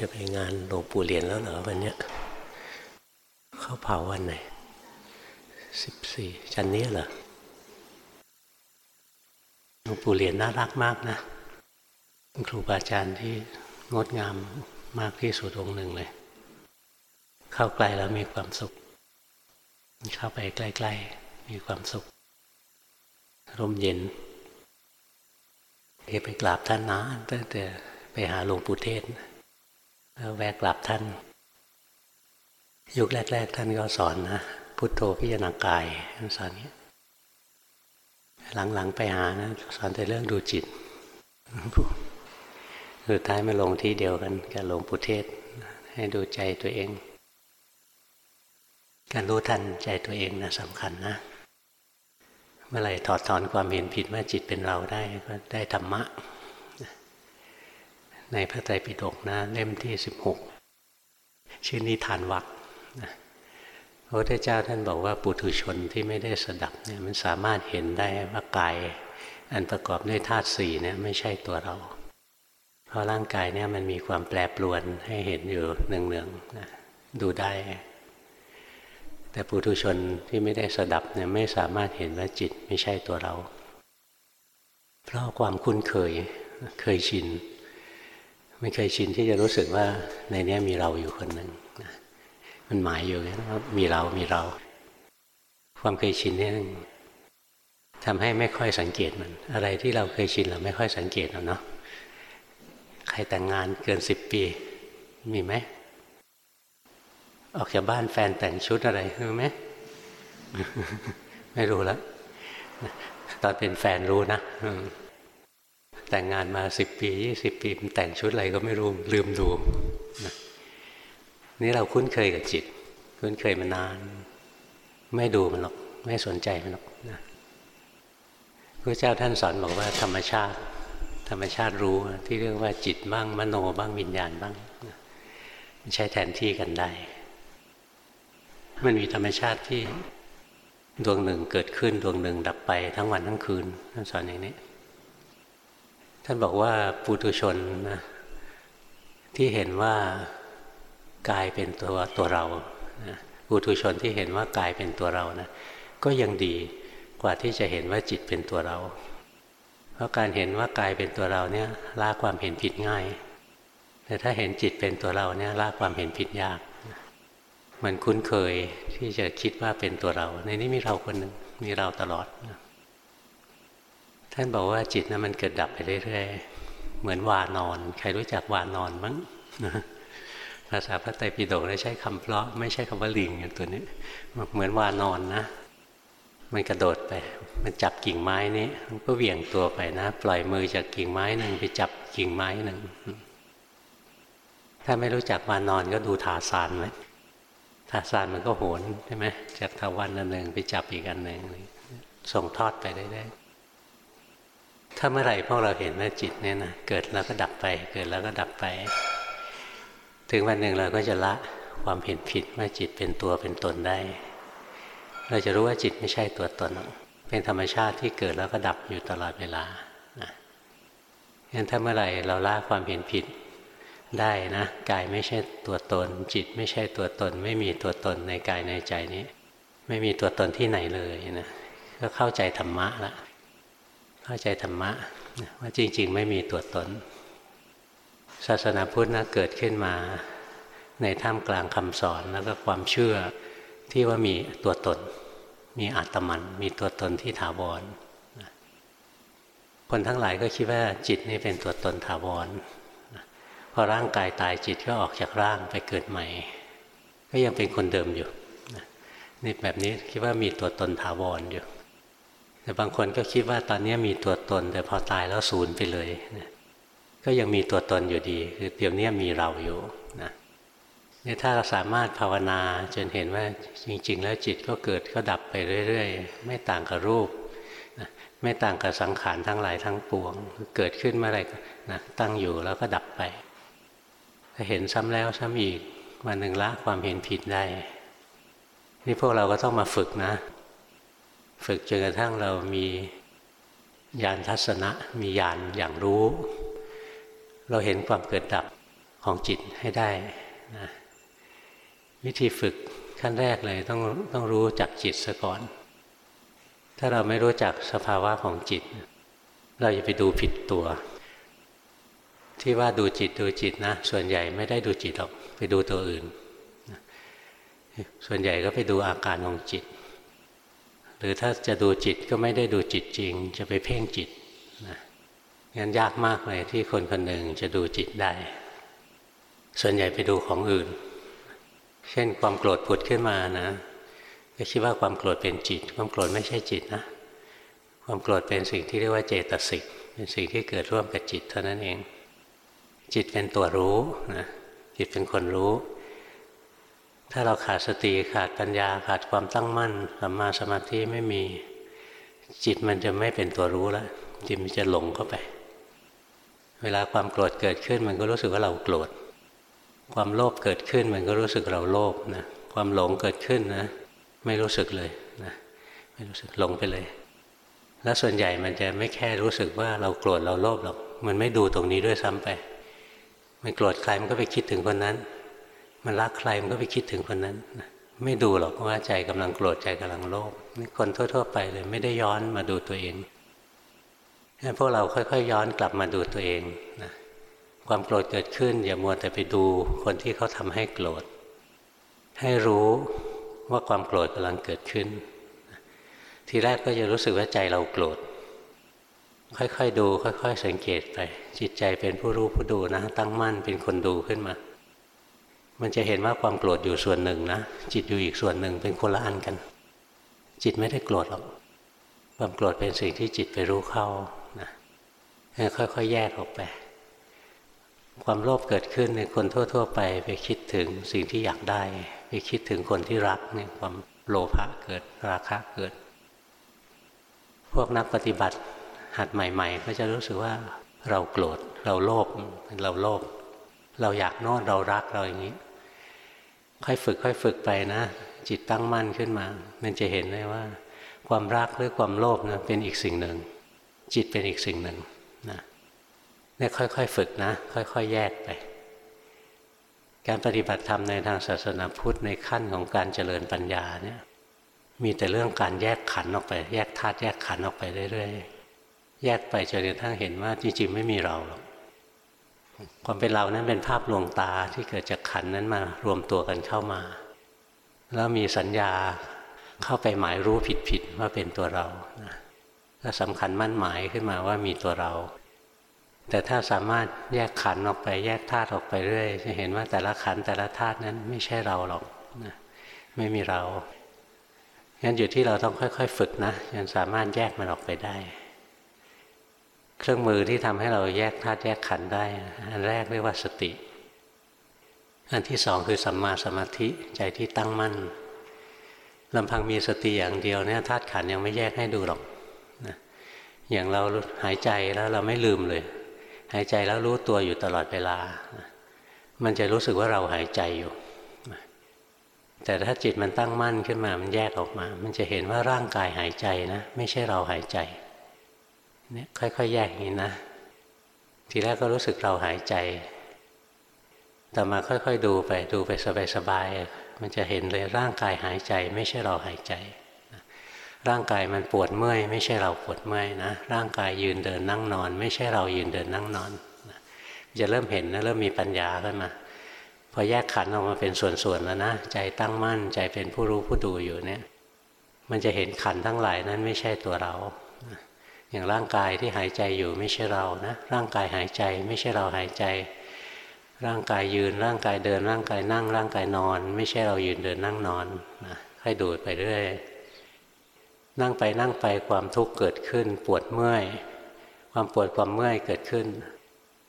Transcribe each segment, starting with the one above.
จะไปงานหลวงปู่เหรียญแล้วเหรอวันเนี้ยเข้าเผาวันไหนสิบสี่จันนี้เหรอหลวงปู่เหรียญน่ารักมากนะครูบาอาจารย์ที่งดงามมากที่สุดองค์หนึ่งเลย เข้าใกล้แล้วมีความสุข เข้าไปใกล้ๆมีความสุขร่มเย็นเอไปกราบท่านนะตั้งแต่ไปหาหลวงปู่เทศ แวะกราบท่าน ยุคแรก ๆ ท่านก็สอนนะ พุทโธพิจารณากายท่านสอนนี้หลัง ๆ ไปหานะ สอนแต่เรื่องดูจิตสุดท้ายมาลงที่เดียวกันกับหลวงปู่เทศ ให้ดูใจตัวเอง การรู้ทันใจตัวเองนะสำคัญนะ เมื่อไหร่ถอดถอนความเห็นผิดว่าจิตเป็นเราได้ก็ได้ธรรมะ ในพระไตรปิฎกนะเล่มที่สิบหกชื่อนิทานวักพระพุทธเจ้าท่านบอกว่าปุถุชนที่ไม่ได้สดับเนี่ยมันสามารถเห็นได้ว่ากายอันประกอบด้วยธาตุสี่เนี่ยไม่ใช่ตัวเรา เพราะร่างกายเนี่ยมันมีความแปรปรวนให้เห็นอยู่เนืองๆนะดูได้ แต่ปุถุชนที่ไม่ได้สดับเนี่ยไม่สามารถเห็นว่าจิตไม่ใช่ตัวเรา เพราะความคุ้นเคยเคยชิน ไม่เคยชินที่จะรู้สึกว่าในนี้มีเราอยู่คนหนึ่งมันหมายอยู่ว่ามีเรา มีเรา ความเคยชินนี่ทำให้ไม่ค่อยสังเกตมัน อะไรที่เราเคยชินเราไม่ค่อยสังเกตเนาะใครแต่งงานเกินสิบปี มีไหมออกจากบ้านแฟนแต่งชุดอะไรรู้ไหมไม่รู้แล้วตอนเป็นแฟนรู้นะ แต่งงานมาสิบปียี่สิบปีแต่งชุดอะไรก็ไม่รู้ลืมดูนะนี่เราคุ้นเคยกับจิต คุ้นเคยมานาน ไม่ดูมันหรอก ไม่สนใจมันหรอกนะพระเจ้าท่านสอนบอกว่าธรรมชาติ ธรรมชาติรู้ที่เรียกว่าจิตบ้างมโนบ้างวิญญาณบ้างมันใช้แทนที่กันได้ มันมีธรรมชาติที่ดวงหนึ่งเกิดขึ้นดวงหนึ่งดับไปทั้งวันทั้งคืนท่านสอนอย่างนี้ ท่านบอกว่าปุถุชนนะที่เห็นว่ากายเป็นตัวตัวเรานะปุถุชนที่เห็นว่ากายเป็นตัวเรานะก็ยังดีกว่าที่จะเห็นว่าจิตเป็นตัวเรา เพราะการเห็นว่ากายเป็นตัวเราเนี่ยละความเห็นผิดง่าย แต่ถ้าเห็นจิตเป็นตัวเราเนี่ยละความเห็นผิดยาก มันคุ้นเคยที่จะคิดว่าเป็นตัวเรา ในนี้มีเราคนหนึ่งมีเราตลอดนะ ท่านบอกว่าจิตนะมันเกิดดับไปเรื่อยๆ เหมือนวานอน ใครรู้จักวานอนมั้งภาษาพระไตรปิฎกได้ใช้คำเพราะไม่ใช่คำว่าลิงตัวนี้ เหมือนวานอนนะ มันกระโดดไป มันจับกิ่งไม้นี้มันก็เหวี่ยงตัวไปนะ ปล่อยมือจากกิ่งไม้หนึ่งไปจับกิ่งไม้หนึ่งถ้าไม่รู้จักวานอนก็ดูทาสานไว้ทาสานมันก็โหนใช่ไหมจากทวันอันหนึ่งไปจับอีกอันหนึ่งส่งทอดไปได้ ถ้าเมื่อไหร่พวกเราเห็นว่าจิตเนี่ยนะเกิดแล้วก็ดับไป เกิดแล้วก็ดับไป ถึงวันหนึ่งเราก็จะละความเห็นผิดว่าจิตเป็นตัวเป็นตนได้ เราจะรู้ว่าจิตไม่ใช่ตัวตน เป็นธรรมชาติที่เกิดแล้วก็ดับอยู่ตลอดเวลางั้นถ้าเมื่อไหร่เราละความเห็นผิดได้นะกายไม่ใช่ตัวตน จิตไม่ใช่ตัวตน ไม่มีตัวตนในกายในใจนี้ ไม่มีตัวตนที่ไหนเลยนะก็เข้าใจธรรมะละ เข้าใจธรรมะว่าจริง ๆ ไม่มีตัวตน ศาสนาพุทธนะเกิดขึ้นมาในท่ามกลางคำสอนแล้วก็ความเชื่อที่ว่ามีตัวตน มีอาตมัน มีตัวตนที่ถาวร คนทั้งหลายก็คิดว่าจิตนี่เป็นตัวตนถาวรพอร่างกายตายจิตก็ออกจากร่างไปเกิดใหม่ ก็ยังเป็นคนเดิมอยู่นี่แบบนี้คิดว่ามีตัวตนถาวรอยู่ แต่บางคนก็คิดว่าตอนนี้มีตัวตน แต่พอตายแล้วสูญไปเลยนะก็ยังมีตัวตนอยู่ดี คือเดี๋ยวนี้มีเราอยู่นะนี่ถ้าเราสามารถภาวนาจนเห็นว่าจริง ๆ แล้วจิตก็เกิดก็ดับไปเรื่อย ๆ ไม่ต่างกับรูปนะไม่ต่างกับสังขารทั้งหลายทั้งปวง เกิดขึ้นเมื่อไรนะตั้งอยู่แล้วก็ดับไปถ้าเห็นซ้ำแล้วซ้ำอีกวันหนึ่งละความเห็นผิดได้ นี่พวกเราก็ต้องมาฝึกนะ ฝึกจนกระทั่งเรามีญาณทัศนะมีญาณอย่างรู้ เราเห็นความเกิดดับของจิตให้ได้นะวิธีฝึกขั้นแรกเลยต้องต้องรู้จักจิตซะก่อน ถ้าเราไม่รู้จักสภาวะของจิต เราจะไปดูผิดตัว ที่ว่าดูจิตดูจิตนะ ส่วนใหญ่ไม่ได้ดูจิตหรอกไปดูตัวอื่น ส่วนใหญ่ก็ไปดูอาการของจิต หรือถ้าจะดูจิตก็ไม่ได้ดูจิตจริง จะไปเพ่งจิตนะงั้นยากมากเลยที่คนคนหนึ่งจะดูจิตได้ ส่วนใหญ่ไปดูของอื่น เช่นความโกรธผุดขึ้นมานะก็คิดว่าความโกรธเป็นจิต ความโกรธไม่ใช่จิตนะ ความโกรธเป็นสิ่งที่เรียกว่าเจตสิก เป็นสิ่งที่เกิดร่วมกับจิตเท่านั้นเอง จิตเป็นตัวรู้นะจิตเป็นคนรู้ ถ้าเราขาดสติขาดปัญญาขาดความตั้งมั่นสัมมาสมาธิไม่มีจิตมันจะไม่เป็นตัวรู้แล้วจิตมันจะหลงเข้าไป เวลาความโกรธเกิดขึ้นมันก็รู้สึกว่าเราโกรธความโลภเกิดขึ้นมันก็รู้สึกเราโลภนะความหลงเกิดขึ้นนะ ไม่รู้สึกเลยนะไม่รู้สึกหลงไปเลย แล้วส่วนใหญ่มันจะไม่แค่รู้สึกว่าเราโกรธเราโลภหรอกมันไม่ดูตรงนี้ด้วยซ้ำไป มันโกรธใครมันก็ไปคิดถึงคนนั้น มันรักใครมันก็ไปคิดถึงคนนั้นไม่ดูหรอกว่าใจกำลังโกรธใจกำลังโลภนี่คนทั่ว ๆ ไปเลยไม่ได้ย้อนมาดูตัวเองพวกเราค่อยๆย้อนกลับมาดูตัวเองนะความโกรธเกิดขึ้น อย่ามัวแต่ไปดูคนที่เขาทำให้โกรธ ให้รู้ว่าความโกรธกำลังเกิดขึ้น ทีแรกก็จะรู้สึกว่าใจเราโกรธ ค่อยๆดู ค่อย ๆ สังเกตไป จิตใจเป็นผู้รู้ผู้ดูนะ ตั้งมั่นเป็นคนดูขึ้นมา มันจะเห็นว่าความโกรธอยู่ส่วนหนึ่งนะจิตอยู่อีกส่วนหนึ่งเป็นคนละอันกัน จิตไม่ได้โกรธหรอกความโกรธเป็นสิ่งที่จิตไปรู้เข้านะค่อยๆแยกออกไป ความโลภเกิดขึ้นในคนทั่ว ๆ ไปไปคิดถึงสิ่งที่อยากได้ ไปคิดถึงคนที่รักเนี่ยความโลภะเกิดราคะเกิด พวกนักปฏิบัติหัดใหม่ ๆ ก็จะรู้สึกว่าเราโกรธเราโลภเราโลภเราอยากโน่นเรารักเราอย่างนี้ ค่อยฝึกค่อยฝึกไปนะ จิตตั้งมั่นขึ้นมา มันจะเห็นได้ว่า ความรักหรือความโลภนะเป็นอีกสิ่งหนึ่ง จิตเป็นอีกสิ่งหนึ่งนะเนี่ยค่อยๆฝึกนะ ค่อยๆแยกไป การปฏิบัติธรรมในทางศาสนาพุทธในขั้นของการเจริญปัญญาเนี่ยมีแต่เรื่องการแยกขันออกไป แยกธาตุแยกขันออกไปเรื่อยๆแยกไปจนกระทั่งเห็นว่าจริงๆไม่มีเราหรอก ความเป็นเรานั้นเป็นภาพลวงตาที่เกิดจากขันนั้นมารวมตัวกันเข้ามา แล้วมีสัญญาเข้าไปหมายรู้ผิดๆว่าเป็นตัวเราก็สำคัญมั่นหมายขึ้นมาว่ามีตัวเรา แต่ถ้าสามารถแยกขันออกไปแยกธาตุออกไปเรื่อยจะเห็นว่าแต่ละขันแต่ละธาตุนั้นไม่ใช่เราหรอกนะไม่มีเรางั้นอยู่ที่เราต้องค่อย ๆ ฝึกนะยังสามารถแยกมันออกไปได้ เครื่องมือที่ทำให้เราแยกธาตุแยกขันได้ อันแรกเรียกว่าสติ อันที่สองคือสัมมาสมาธิใจที่ตั้งมั่นลำพังมีสติอย่างเดียวเนี่ยธาตุขันยังไม่แยกให้ดูหรอกนะอย่างเราหายใจแล้วเราไม่ลืมเลย หายใจแล้วรู้ตัวอยู่ตลอดเวลา มันจะรู้สึกว่าเราหายใจอยู่ แต่ถ้าจิตมันตั้งมั่นขึ้นมา มันแยกออกมา มันจะเห็นว่าร่างกายหายใจนะ ไม่ใช่เราหายใจ เนี่ยค่อยๆ แยกอย่างนี้นะ ทีแรกก็รู้สึกเราหายใจแต่มาค่อยๆ ดูไปดูไปสบายๆ มันจะเห็นเลยร่างกายหายใจ ไม่ใช่เราหายใจ ร่างกายมันปวดเมื่อย ไม่ใช่เราปวดเมื่อยนะ ร่างกายยืนเดินนั่งนอน ไม่ใช่เรายืนเดินนั่งนอนจะเริ่มเห็นนะเริ่มมีปัญญาขึ้นมาพอแยกขันออกมาเป็นส่วนๆแล้วนะใจตั้งมั่นใจเป็นผู้รู้ผู้ดูอยู่เนี่ย มันจะเห็นขันทั้งหลายนั้นไม่ใช่ตัวเรา อย่างร่างกายที่หายใจอยู่ไม่ใช่เรานะ ร่างกายหายใจไม่ใช่เราหายใจ ร่างกายยืนร่างกายเดิน ร่างกายนั่ง ร่างกายนอน ไม่ใช่เรายืนเดินนั่งนอนนะให้ดูไปเรื่อยนั่งไปนั่งไปความทุกข์เกิดขึ้น ปวดเมื่อย ความปวดความเมื่อยเกิดขึ้น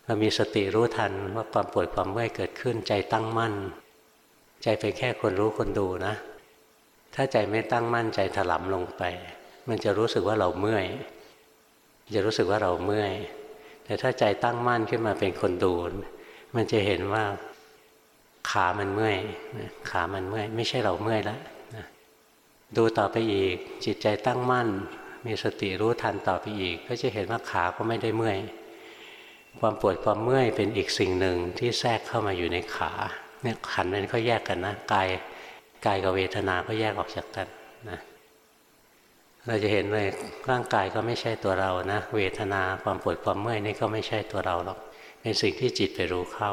เรามีสติรู้ทันว่าความปวดความเมื่อยเกิดขึ้น ใจตั้งมั่น ใจเป็นแค่คนรู้คนดูนะ ถ้าใจไม่ตั้งมั่นใจถลำลงไป มันจะรู้สึกว่าเราเมื่อย จะรู้สึกว่าเราเมื่อย แต่ถ้าใจตั้งมั่นขึ้นมาเป็นคนดู มันจะเห็นว่าขามันเมื่อยขามันเมื่อย ไม่ใช่เราเมื่อยแล้วดูต่อไปอีกจิตใจตั้งมั่น มีสติรู้ทันต่อไปอีก ก็จะเห็นว่าขาก็ไม่ได้เมื่อย ความปวดความเมื่อยเป็นอีกสิ่งหนึ่งที่แทรกเข้ามาอยู่ในขาเนี่ยขันมันก็แยกกันนะกายกายกับเวทนาก็แยกออกจากกันนะ เราจะเห็นเลยร่างกายก็ไม่ใช่ตัวเรานะ เวทนาความปวดความเมื่อยนี่ก็ไม่ใช่ตัวเราหรอก เป็นสิ่งที่จิตไปรู้เข้า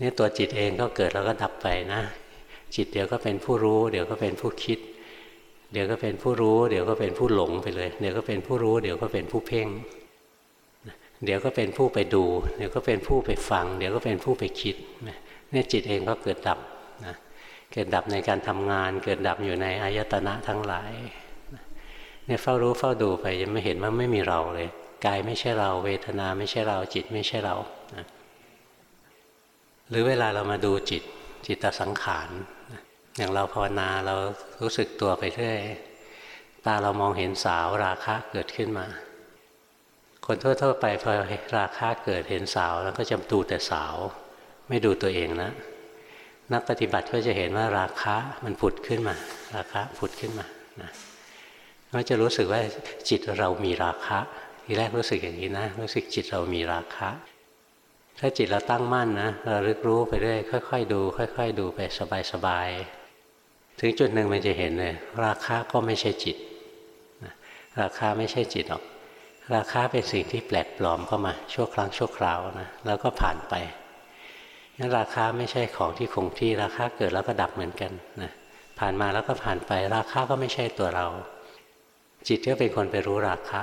นี่ตัวจิตเองก็เกิดแล้วก็ดับไปนะ จิตเดี๋ยวก็เป็นผู้รู้ เดี๋ยวก็เป็นผู้คิด เดี๋ยวก็เป็นผู้รู้ เดี๋ยวก็เป็นผู้หลงไปเลย เดี๋ยวก็เป็นผู้รู้ เดี๋ยวก็เป็นผู้เพ่ง เดี๋ยวก็เป็นผู้ไปดู เดี๋ยวก็เป็นผู้ไปฟัง เดี๋ยวก็เป็นผู้ไปคิดเนี่ยจิตเองก็เกิดดับนะเกิดดับในการทำงาน เกิดดับอยู่ในอายตนะทั้งหลาย เนี่ยเฝ้ารู้เฝ้าดูไปยังไม่เห็นว่าไม่มีเราเลยกายไม่ใช่เรา เวทนาไม่ใช่เราจิตไม่ใช่เรานะหรือเวลาเรามาดูจิตจิตตสังขารอย่างเราภาวนาเรารู้สึกตัวไปเรื่อยตาเรามองเห็นสาวราคะเกิดขึ้นมา คนทั่วๆไปพอราคะเกิดเห็นสาวแล้วก็จะดูแต่สาว ไม่ดูตัวเองนะนักปฏิบัติก็จะเห็นว่าราคะมันผุดขึ้นมา ราคะผุดขึ้นมานะ ก็จะรู้สึกว่าจิตเรามีราคะทีแรกรู้สึกอย่างนี้นะ รู้สึกจิตเรามีราคะ ถ้าจิตเราตั้งมั่นนะเราลึกรู้ไปเรื่อยค่อย ๆ ดู ค่อย ๆ ดูไปสบายๆถึงจุดหนึ่งมันจะเห็นเลยราคะก็ไม่ใช่จิตราคาไม่ใช่จิตหรอก ราคาเป็นสิ่งที่แปลกปลอมเข้ามา ชั่วครั้งชั่วคราวนะ แล้วก็ผ่านไปงั้นราคาไม่ใช่ของที่คงที่ ราคาเกิดแล้วก็ดับเหมือนกันนะ ผ่านมาแล้วก็ผ่านไป ราคาก็ไม่ใช่ตัวเรา จิตก็เป็นคนไปรู้ราคา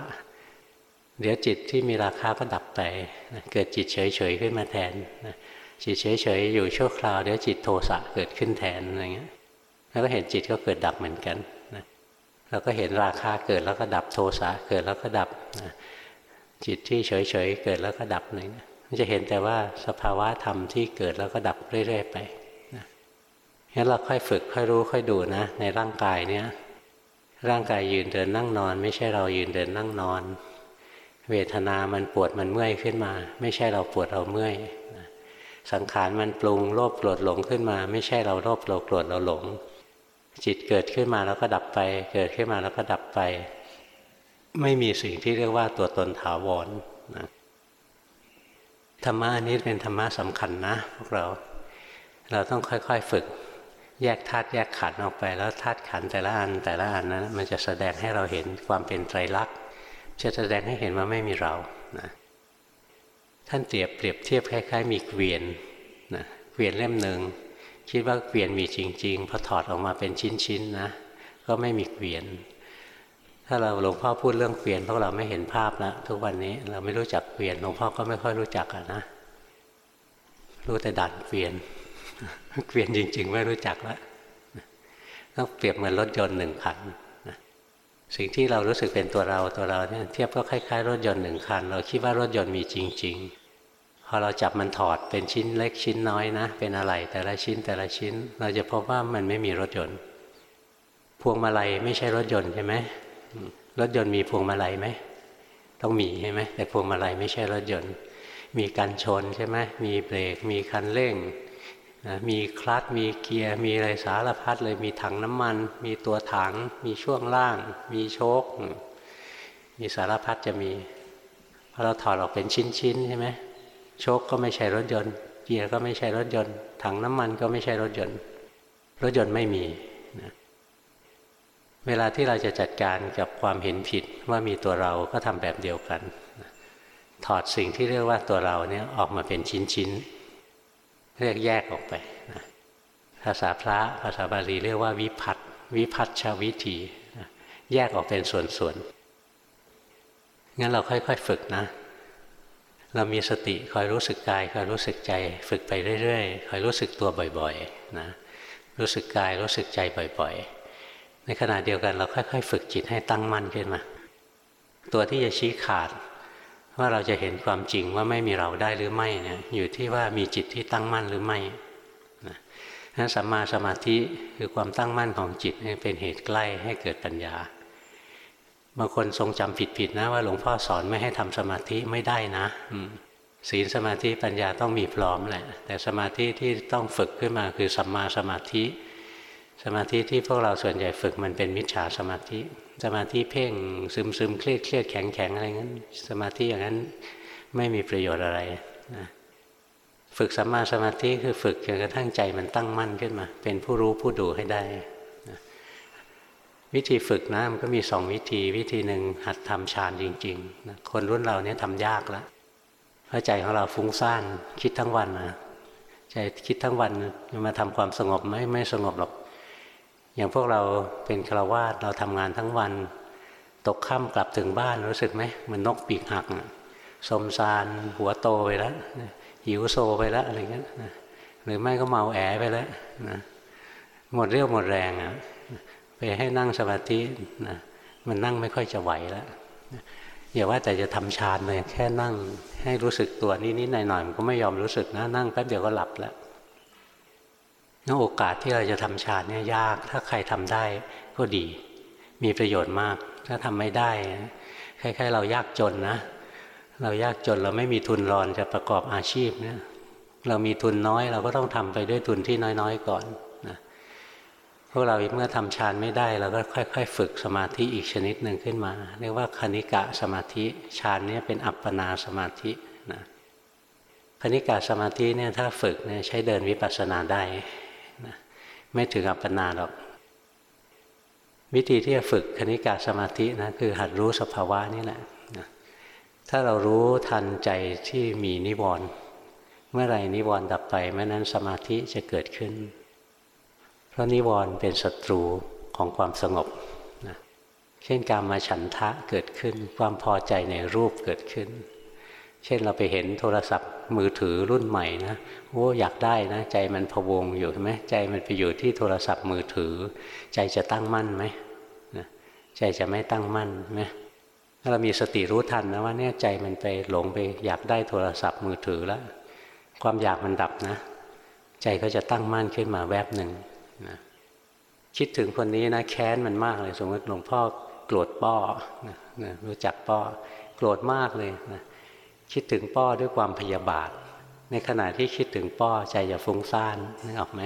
เดี๋ยวจิตที่มีราคาก็ดับไปนะเกิดจิตเฉยๆขึ้นมาแทนนะจิตเฉยๆอยู่ชั่วคราวเดี๋ยวจิตโทสะเกิดขึ้นแทนอะไรเงี้ยแล้วก็เห็นจิตก็เกิดดับเหมือนกันนะเราก็เห็นราคาเกิดแล้วก็ดับโทสะเกิดแล้วก็ดับนะจิตที่เฉยๆเกิดแล้วก็ดับนึ่งมันจะเห็นแต่ว่าสภาวะธรรมที่เกิดแล้วก็ดับเรื่อย ๆ ไปนะงั้นเราค่อยฝึกค่อยรู้ค่อยดูนะ ในร่างกายเนี้ย ร่างกายยืนเดินนั่งนอน ไม่ใช่เรายืนเดินนั่งนอน เวทนามันปวดมันเมื่อยขึ้นมา ไม่ใช่เราปวดเราเมื่อยสังขารมันปรุงโลภโกรธหลงขึ้นมา ไม่ใช่เราโลภเราโกรธเราหลง จิตเกิดขึ้นมาแล้วก็ดับไป เกิดขึ้นมาแล้วก็ดับไป ไม่มีสิ่งที่เรียกว่าตัวตนถาวรนะธรรมะอันนี้เป็นธรรมะสำคัญนะพวกเรา เราต้องค่อยๆฝึก แยกธาตุแยกขันออกไปแล้วธาตุขันแต่ละอันแต่ละอันนั้นมันจะแสดงให้เราเห็นความเป็นไตรลักษณ์จะแสดงให้เห็นว่าไม่มีเรานะท่านเปรียบเปรียบเทียบคล้ายๆ มีเกวียนนะเกวียนเล่มหนึ่งคิดว่าเกวียนมีจริงๆพอถอดออกมาเป็นชิ้นๆนะก็ไม่มีเกวียน ถ้าเราหลวงพ่อพูดเรื่องเกวียนพวกเราไม่เห็นภาพแล้วทุกวันนี้เราไม่รู้จักเกวียนหลวงพ่อก็ไม่ค่อยรู้จักอะนะรู้แต่ดันเกวียน เกวียนจริง ๆ ไม่รู้จักแล้วต้องเปรียบเหมือนรถยนต์หนึ่งคันสิ่งที่เรารู้สึกเป็นตัวเราตัวเราเนี่ยเทียบก็คล้ายๆ รถยนต์หนึ่งคัน เราคิดว่ารถยนต์มีจริง ๆ พอเราจับมันถอดเป็นชิ้นเล็กชิ้นน้อยนะ เป็นอะไรแต่ละชิ้นแต่ละชิ้น เราจะพบว่ามันไม่มีรถยนต์ พวงมาลัยไม่ใช่รถยนต์ใช่ไหมรถยนต์มีพวงมาลัยไหมต้องมีใช่ไหมแต่พวงมาลัยไม่ใช่รถยนต์ มีกันชนใช่ไหมมีเบรกมีคันเร่ง นะมีคลัตมีเกียร์มีอะไรสารพัดเลยมีถังน้ำมัน มีตัวถัง มีช่วงล่าง มีโชคมีสารพัดจะมีพอเราถอดออกเป็นชิ้นๆใช่ไหมโชคก็ไม่ใช่รถยนต์ เกียร์ก็ไม่ใช่รถยนต์ ถังน้ำมันก็ไม่ใช่รถยนต์ รถยนต์ไม่มีนะเวลาที่เราจะจัดการกับความเห็นผิดว่ามีตัวเราก็ทำแบบเดียวกัน ถอดสิ่งที่เรียกว่าตัวเราเนี่ยออกมาเป็นชิ้นๆ เรียกแยกออกไปนะภาษาพระภาษาบาลีเรียกว่าวิพัตวิพัตชาวิธีนะแยกออกเป็นส่วนๆงั้นเราค่อย ๆ ฝึกนะ เรามีสติคอยรู้สึกกายคอยรู้สึกใจ ฝึกไปเรื่อยๆคอยรู้สึกตัวบ่อยๆนะรู้สึกกายรู้สึกใจบ่อยๆ ในขณะเดียวกันเราค่อย ๆ ฝึกจิตให้ตั้งมั่นขึ้นมา ตัวที่จะชี้ขาด ว่าเราจะเห็นความจริงว่าไม่มีเราได้หรือไม่เนี่ยอยู่ที่ว่ามีจิตที่ตั้งมั่นหรือไม่นะนั้นสัมมาสมาธิคือความตั้งมั่นของจิตเป็นเหตุใกล้ให้เกิดปัญญาบางคนทรงจำผิดๆนะว่าหลวงพ่อสอนไม่ให้ทำสมาธิไม่ได้นะศีลสมาธิปัญญาต้องมีพร้อมแหละแต่สมาธิที่ต้องฝึกขึ้นมาคือสัมมาสมาธิ สมาธิที่พวกเราส่วนใหญ่ฝึกมันเป็นมิจฉาสมาธิ สมาธิเพ่งซึมซึมเครียดเครียดแข็งแข็งอะไรงั้น สมาธิอย่างนั้นไม่มีประโยชน์อะไรนะฝึกสัมมาสมาธิคือฝึกจนกระทั่งใจมันตั้งมั่นขึ้นมา เป็นผู้รู้ผู้ดูให้ได้นะวิธีฝึกนะมันก็มีสองวิธี วิธีหนึ่งหัดทำฌานจริงๆนะคนรุ่นเราเนี่ยทำยากแล้วเพราะใจของเราฟุ้งซ่านคิดทั้งวันนะใจคิดทั้งวันมาทำความสงบไหมไม่สงบหรอก อย่างพวกเราเป็นฆราวาสเราทำงานทั้งวัน ตกค่ำกลับถึงบ้านรู้สึกไหมมันนกปีกหักสมซานหัวโตไปแล้วหิวโซไปแล้วอะไรเงี้ยหรือไม่ก็เมาแอไปแล้วนะหมดเรี่ยวหมดแรงอะไปให้นั่งสมาธินะมันนั่งไม่ค่อยจะไหวแล้วอย่าว่าแต่จะทำฌานเลยแค่นั่งให้รู้สึกตัวนิดๆหน่อยๆมันก็ไม่ยอมรู้สึกนะนั่งแป๊บเดียวก็หลับแล้ว นั่นโอกาสที่เราจะทำฌานเนี่ยยาก ถ้าใครทำได้ก็ดี มีประโยชน์มาก ถ้าทำไม่ได้คล้ายๆ เรายากจนนะ เรายากจนเราไม่มีทุนรอนจะประกอบอาชีพเนี่ย เรามีทุนน้อยเราก็ต้องทำไปด้วยทุนที่น้อยๆก่อนนะพวกเราเมื่อทำฌานไม่ได้เราก็ค่อย ๆ ฝึกสมาธิอีกชนิดหนึ่งขึ้นมา เรียกว่าคณิกะสมาธิฌานนี้เป็นอัปปนาสมาธินะคณิกะสมาธิเนี่ยถ้าฝึกเนี่ยใช้เดินวิปัสสนาได้ ไม่ถึงอัปปนาหรอก วิธีที่จะฝึกคณิกะสมาธินะคือหัดรู้สภาวะนี่แหละถ้าเรารู้ทันใจที่มีนิวรณ์เมื่อไรนิวรณ์ดับไปเมื่อนั้นสมาธิจะเกิดขึ้น เพราะนิวรณ์เป็นศัตรูของความสงบนะเช่นการมาฉันทะเกิดขึ้น ความพอใจในรูปเกิดขึ้น เช่นเราไปเห็นโทรศัพท์มือถือรุ่นใหม่นะโอ้อยากได้นะ ใจมันพวงอยู่ใช่ไหมใจมันไปอยู่ที่โทรศัพท์มือถือ ใจจะตั้งมั่นไหมใจจะไม่ตั้งมั่นไหมถ้าเรามีสติรู้ทันนะว่าเนี่ยใจมันไปหลงไปอยากได้โทรศัพท์มือถือแล้วความอยากมันดับนะ ใจก็จะตั้งมั่นขึ้นมาแวบหนึ่งนะคิดถึงคนนี้นะแค้นมันมากเลย สมมติหลวงพ่อโกรธป้อนะนะรู้จักป้อโกรธมากเลยนะ คิดถึงป้อด้วยความพยาบาท ในขณะที่คิดถึงป้อใจจะฟุ้งซ่านนึกออกไหม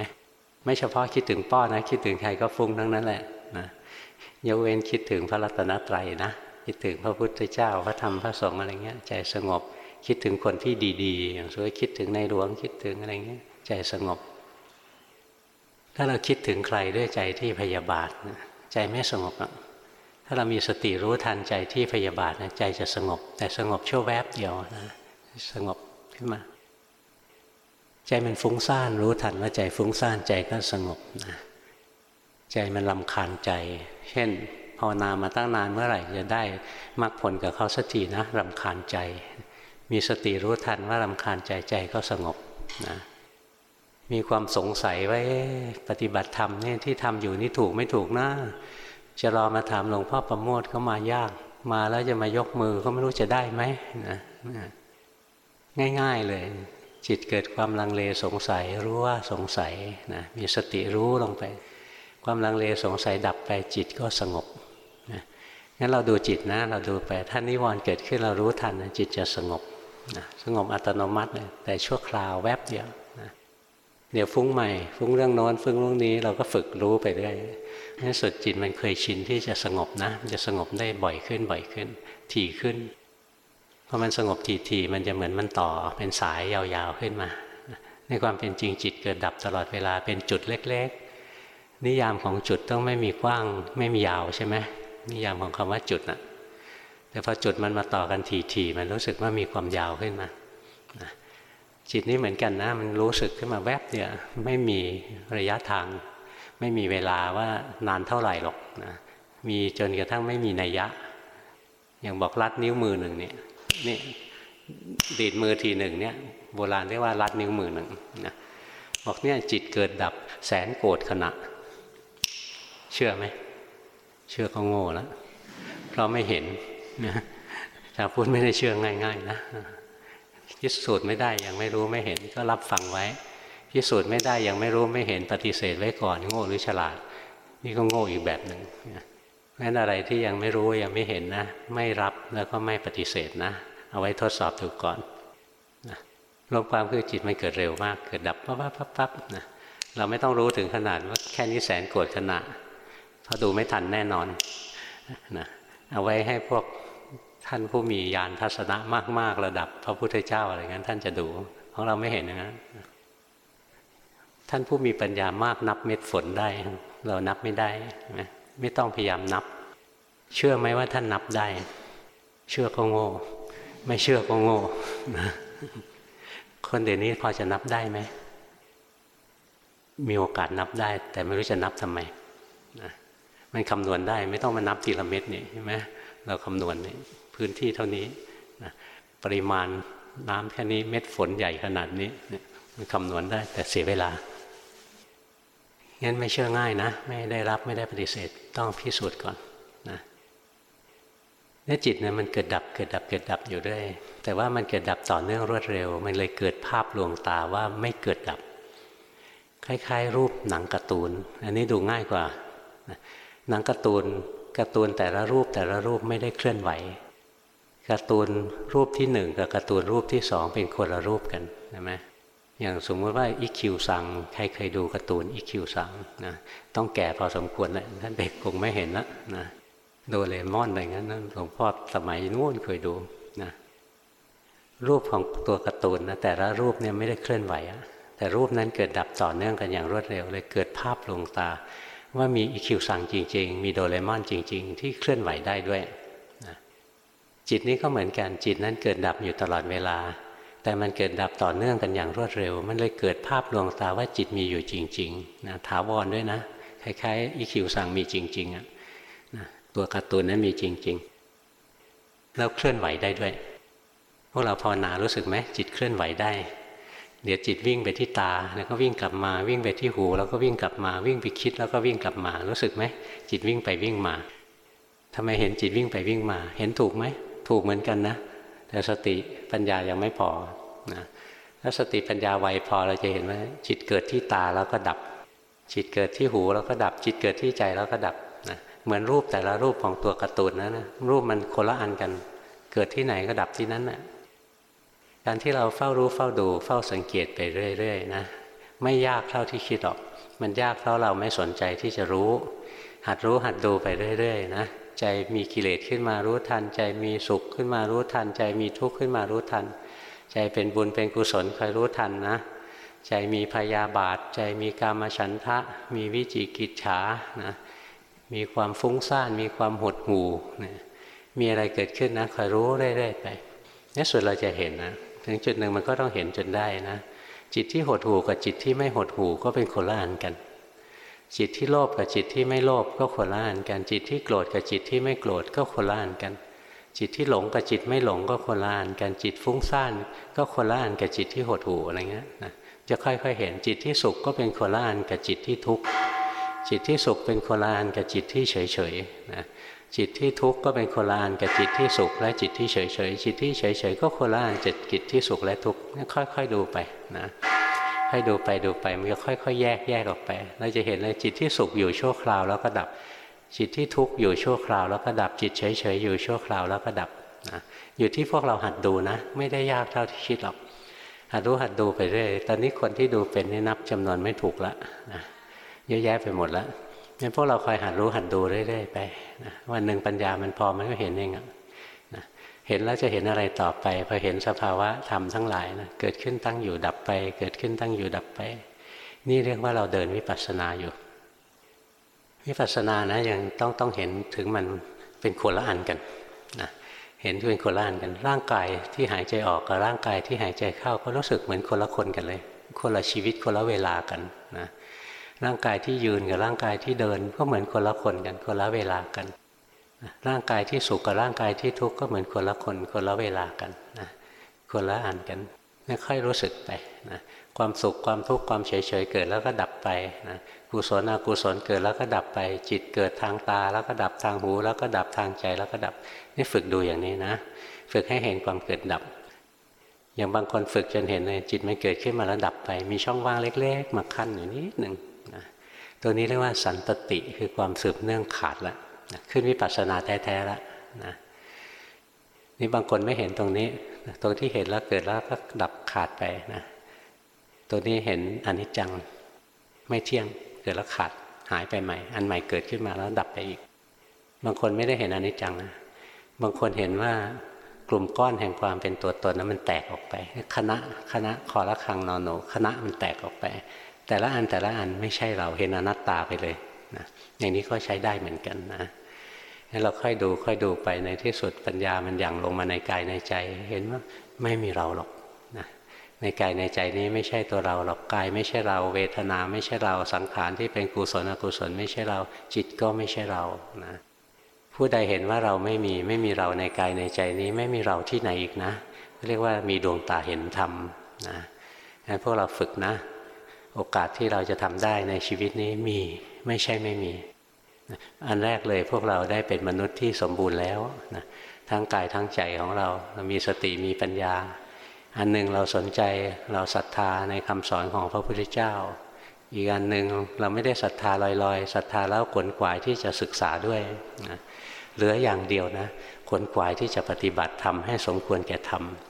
ไม่เฉพาะคิดถึงป้อนะ คิดถึงใครก็ฟุ้งทั้งนั้นแหละนะยกเว้นคิดถึงพระรัตนตรัยนะคิดถึงพระพุทธเจ้าพระธรรมพระสงฆ์อะไรเงี้ยใจสงบคิดถึงคนที่ดีๆ อย่างสวยคิดถึงในหลวงคิดถึงอะไรเงี้ยใจสงบ ถ้าเราคิดถึงใครด้วยใจที่พยาบาทใจไม่สงบอะ ถ้าเรามีสติรู้ทันใจที่พยาบาทนะใจจะสงบ แต่สงบชั่วแวบเดียวนะสงบขึ้นมา ใจมันฟุ้งซ่านรู้ทันว่าใจฟุ้งซ่านใจก็สงบนะใจมันลำคาญใจ เช่นภาวนามาตั้งนานเมื่อไหร่จะได้มรรคผลกับเขาสักทีนะรำคาญใจ มีสติรู้ทันว่ารำคาญใจใจก็สงบนะมีความสงสัยว่าปฏิบัติธรรมนี่ที่ทำอยู่นี่ถูกไม่ถูกนะ จะรอมาถามหลวงพ่อประโมทเขามายาก มาแล้วจะมายกมือก็ไม่รู้จะได้ไหมนะง่าย ๆเลย จิตเกิดความลังเลสงสัยรู้ว่าสงสัยนะมีสติรู้ลงไป ความลังเลสงสัยดับไปจิตก็สงบนะงั้นเราดูจิตนะเราดูไปท่านนิวรณ์เกิดขึ้นเรารู้ทันนะจิตจะสงบนะสงบอัตโนมัติเลยแต่ชั่วคราวแวบเดียว เดี๋ยวฟุ้งใหม่ ฟุ้งเรื่องโน้นฟุ้งเรื่องนี้เราก็ฝึกรู้ไปเรื่อยในสุดจิตมันเคยชินที่จะสงบนะมันจะสงบได้บ่อยขึ้นบ่อยขึ้น ถี่ขึ้นพอมันสงบทีๆมันจะเหมือนมันต่อเป็นสายยาวๆขึ้นมา ในความเป็นจริงจิตเกิดดับตลอดเวลาเป็นจุดเล็ก ๆ นิยามของจุดต้องไม่มีกว้างไม่มียาวใช่ไหมนิยามของคำว่าจุดนะแต่พอจุดมันมาต่อกันถี่ๆมันรู้สึกว่ามีความยาวขึ้นมา จิตนี้เหมือนกันนะ มันรู้สึกขึ้นมาแวบเดียวไม่มีระยะทาง ไม่มีเวลาว่านานเท่าไหร่หรอกนะมีจนกระทั่งไม่มีนัยยะ อย่างบอกรัดนิ้วมือหนึ่งเนี่ยนี่ดีดมือทีหนึ่งเนี่ยโบราณเรียกว่ารัดนิ้วมือหนึ่งนะบอกเนี่ยจิตเกิดดับแสนโกรธขณะ เชื่อไหมเชื่อก็โง่แล้วเพราะไม่เห็นนะชาวพุทธไม่ได้เชื่อง่าย ๆ นะ พิสูจน์ไม่ได้ยังไม่รู้ไม่เห็นก็รับฟังไว้พิสูจน์ไม่ได้ยังไม่รู้ไม่เห็นปฏิเสธไว้ก่อนโง่หรือฉลาด นี่ก็โง่อีกแบบหนึ่งนั่นอะไรที่ยังไม่รู้ยังไม่เห็นนะ ไม่รับแล้วก็ไม่ปฏิเสธนะ เอาไว้ทดสอบดูก่อนลมความคือจิตมันเกิดเร็วมาก เกิดดับปั๊บปั๊บปั๊บนะเราไม่ต้องรู้ถึงขนาดว่าแค่นี้แสนโกรธขณะเพราะดูไม่ทันแน่นอนนะเอาไว้ให้พวก ท่านผู้มีญาณทัศนะมาก ๆ ระดับพระพุทธเจ้าอะไรงั้น ท่านจะดูของเราไม่เห็นนะท่านผู้มีปัญญามากนับเม็ดฝนได้ เรานับไม่ได้ไมไม่ต้องพยายามนับ เชื่อไหมว่าท่านนับได้ เชื่อก็โง่ไม่เชื่อก็โง่คนเดี๋ยวนี้พอจะนับได้ไหมมีโอกาสนับได้ แต่ไม่รู้จะนับทำไมนะมันคำนวณได้ ไม่ต้องมานับทีละเม็ดนี่ใช่ไหมเราคำนวณนี่ พื้นที่เท่านี้นะปริมาณน้ำแค่นี้เม็ดฝนใหญ่ขนาดนี้มันคำนวณได้แต่เสียเวลางั้นไม่เชื่อง่ายนะ ไม่ได้รับไม่ได้ปฏิเสธต้องพิสูจน์ก่อนนะนี่จิตเนี่ยมันเกิดดับเกิดดับเกิดดับอยู่ด้วย แต่ว่ามันเกิดดับต่อเนื่องรวดเร็ว มันเลยเกิดภาพลวงตาว่าไม่เกิดดับ คล้าย ๆ รูปหนังการ์ตูน อันนี้ดูง่ายกว่าหนังการ์ตูนการ์ตูนแต่ละรูปแต่ละรูปไม่ได้เคลื่อนไหว การ์ตูนรูปที่หนึ่งกับการ์ตูนรูปที่สองเป็นคนละรูปกันใช่ไหมอย่างสมมติว่าอีคิวซังใครเคยดูการ์ตูนอีคิวซังนะต้องแก่พอสมควรแล้วท่านเด็กคงไม่เห็นละนะโดเรมอนอะไรงั้นหลวงพ่อสมัยนู้นเคยดูนะรูปของตัวการ์ตูนนะแต่ละรูปเนี่ยไม่ได้เคลื่อนไหวอะแต่รูปนั้นเกิดดับต่อเนื่องกันอย่างรวดเร็วเลยเกิดภาพลงตา ว่ามีอีคิวซังจริง ๆ มีโดเรมอนจริง ๆ ที่เคลื่อนไหวได้ด้วยนะ จิตนี้ก็เหมือนกันจิตนั้นเกิดดับอยู่ตลอดเวลา แต่มันเกิดดับต่อเนื่องกันอย่างรวดเร็ว มันเลยเกิดภาพลวงตาว่าจิตมีอยู่จริงๆนะถาวรด้วยนะคล้ายๆอีคิวซังมีจริงๆอะนะตัวการ์ตูนนั้นมีจริงๆแล้วเคลื่อนไหวได้ด้วย พวกเราภาวนารู้สึกไหมจิตเคลื่อนไหวได้เดี๋ยวจิตวิ่งไปที่ตาแล้วก็วิ่งกลับมาวิ่งไปที่หู แล้วก็วิ่งกลับมาวิ่งไปคิด แล้วก็วิ่งกลับมารู้สึกไหมจิตวิ่งไปวิ่งมาทำไมเห็นจิตวิ่งไปวิ่งมา เห็นถูกไหม ถูกเหมือนกันนะ แต่สติปัญญายังไม่พอนะถ้าสติปัญญาไวพอเราจะเห็นว่าจิตเกิดที่ตาแล้วก็ดับ จิตเกิดที่หูแล้วก็ดับ จิตเกิดที่ใจแล้วก็ดับนะเหมือนรูปแต่ละรูปของตัวการ์ตูนนะนะรูปมันคนละอันกัน เกิดที่ไหนก็ดับที่นั้นนะ่ะการที่เราเฝ้ารู้เฝ้าดูเฝ้าสังเกตไปเรื่อยๆนะไม่ยากเท่าที่คิดหรอก มันยากเพราะเราไม่สนใจที่จะรู้ หัดรู้หัดดูไปเรื่อยๆนะ ใจมีกิเลสขึ้นมารู้ทัน ใจมีสุขขึ้นมารู้ทัน ใจมีทุกข์ขึ้นมารู้ทัน ใจเป็นบุญเป็นกุศลคอยรู้ทันนะ ใจมีพยาบาท ใจมีกามฉันทะ มีวิจิกิจฉานะมีความฟุ้งซ่านมีความหดหู่นะมีอะไรเกิดขึ้นนะคอยรู้เรื่อยๆไปนี่สุดเราจะเห็นนะถึงจุดหนึ่งมันก็ต้องเห็นจนได้นะ จิตที่หดหู่กับจิตที่ไม่หดหู่ก็เป็นคนละอันกัน จิตที่โลภกับจิตที่ไม่โลภก็คนละอันกันจิตที่โกรธกับจิตที่ไม่โกรธก็คนละอันกัน จิตที่หลงกับจิตไม่หลงก็คนละอันกันจิตฟุ้งซ่านก็คนละอันกับจิตที่หดหู่อะไรเงี้ยนะจะค่อยๆเห็นจิตที่สุขก็เป็นคนละอันกับจิตที่ทุกข์จิตที่สุขเป็นคนละอันกับจิตที่เฉยๆนะจิตที่ทุกข์ก็เป็นคนละอันกับจิตที่สุข และจิตที่เฉยเฉยจิตที่เฉยเฉยก็คนละอันจิตจิตที่สุขและทุกข์ค่อยๆดูไปนะ ให้ดูไปดูไปมันจะค่อยๆ แยกแยกออกไป เราจะเห็นเลยจิตที่สุขอยู่ชั่วคราวแล้วก็ดับ จิตที่ทุกข์อยู่ชั่วคราวแล้วก็ดับจิตเฉยเฉยอยู่ชั่วคราวแล้วก็ดับนะอยู่ที่พวกเราหัดดูนะ ไม่ได้ยากเท่าที่คิดหรอกหัดรู้หัดดูไปเรื่อยตอนนี้คนที่ดูเป็นนี่นับจำนวนไม่ถูกละนะเยอะแยะไปหมดแล้วงั้นพวกเราคอยหัดรู้หัดดูเรื่อยๆไปนะวันหนึ่งปัญญามันพอมันก็เห็นเองอะนะ เห็นแล้วจะเห็นอะไรต่อไปพอเห็นสภาวะธรรมทั้งหลายนะเกิดขึ้นตั้งอยู่ดับไป เกิดขึ้นตั้งอยู่ดับไป นี่เรียกว่าเราเดินวิปัสสนาอยู่ วิปัสสนานะยังต้องต้องเห็นถึงมันเป็นคนละอันกันนะเห็นเป็นคนละอันกันร่างกายที่หายใจออกกับร่างกายที่หายใจเข้าก็รู้สึกเหมือนคนละคนกันเลย คนละชีวิตคนละเวลากันนะร่างกายที่ยืนกับร่างกายที่เดินก็เหมือนคนละคนกันคนละเวลากัน ร่างกายที่สุขกับร่างกายที่ทุกข์ก็เหมือนคนละคนคนละเวลากันนะคนละอันกันไม่ค่อยรู้สึกไปนะความสุขความทุกข์ความเฉยเฉยเกิดแล้วก็ดับไปนะกุศลอกุศลเกิดแล้วก็ดับไป จิตเกิดทางตา แล้วก็ดับทางหู แล้วก็ดับทางใจแล้วก็ดับนี่ฝึกดูอย่างนี้นะ ฝึกให้เห็นความเกิดดับ อย่างบางคนฝึกจนเห็นเลยจิตมันเกิดขึ้นมาแล้วดับไป มีช่องว่างเล็ก ๆ มาขั้นอยู่นิดหนึ่งนะตัวนี้เรียกว่าสันตติคือความสืบเนื่องขาดละ ขึ้นวิปัสสนาแท้ๆแล้วนะนี่บางคนไม่เห็นตรงนี้ตรงที่เห็นแล้วเกิดแล้วก็ดับขาดไปนะตัวนี้เห็นอนิจจังไม่เที่ยงเกิดแล้วขาดหายไปใหม่ อันใหม่เกิดขึ้นมาแล้วดับไปอีก บางคนไม่ได้เห็นอนิจจังนะบางคนเห็นว่ากลุ่มก้อนแห่งความเป็นตัวตนนั้นมันแตกออกไป คณะคณะคอละคังนอนโหนคณะมันแตกออกไป แต่ละอันแต่ละอันไม่ใช่เราเห็นอนัตตาไปเลย นะอย่างนี้ก็ใช้ได้เหมือนกันนะงั้นเราค่อยดูค่อยดูไปในที่สุดปัญญามันอย่างลงมาในกายในใจ เห็นว่าไม่มีเราหรอกนะในกายในใจนี้ไม่ใช่ตัวเราหรอกกายไม่ใช่เรา เวทนาไม่ใช่เราสังขารที่เป็นกุศลอกุศล ไม่ใช่เรา จิตก็ไม่ใช่เรานะผู้ใดเห็นว่าเราไม่มีไม่มีเราในกายในใจนี้ไม่มีเราที่ไหนอีกนะเรียกว่ามีดวงตาเห็นธรรมนะงั้นพวกเราฝึกนะ โอกาสที่เราจะทำได้ในชีวิตนี้มีไม่ใช่ไม่มี อันแรกเลยพวกเราได้เป็นมนุษย์ที่สมบูรณ์แล้วนะทั้งกายทั้งใจของเราเรามีสติมีปัญญา อันหนึ่งเราสนใจเราศรัทธาในคำสอนของพระพุทธเจ้า อีกอันหนึ่งเราไม่ได้ศรัทธาลอยๆศรัทธาแล้วขวนขวายที่จะศึกษาด้วยนะเหลืออย่างเดียวนะขวนขวายที่จะปฏิบัติทำให้สมควรแก่ทำนะ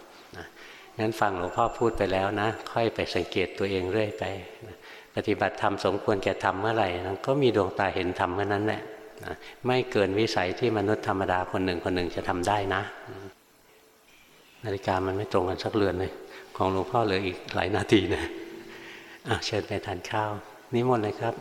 งั้นฟังหลวงพ่อพูดไปแล้วนะ ค่อยไปสังเกตตัวเองเรื่อยไป ปฏิบัติธรรมสมควรแก่ทำเมื่อไหร่ก็มีดวงตาเห็นธรรมเมื่อนั้นแหละนะไม่เกินวิสัยที่มนุษย์ธรรมดาคนหนึ่งคนหนึ่งจะทำได้นะ นาฬิกามันไม่ตรงกันสักเรือนเลย ของหลวงพ่อเหลืออีกหลายนาทีนะอะเชิญไปทานข้าว นิมนต์เลยครับ